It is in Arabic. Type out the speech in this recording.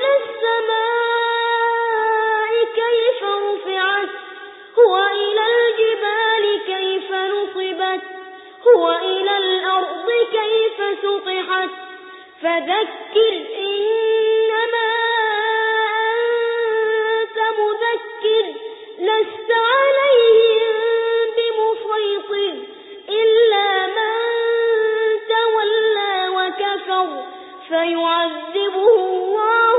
إلى السماء كيف رفعت؟ وإلى الجبال كيف نصبت؟ وإلى الأرض كيف سطحت؟ فذكر إن فيعذبه الله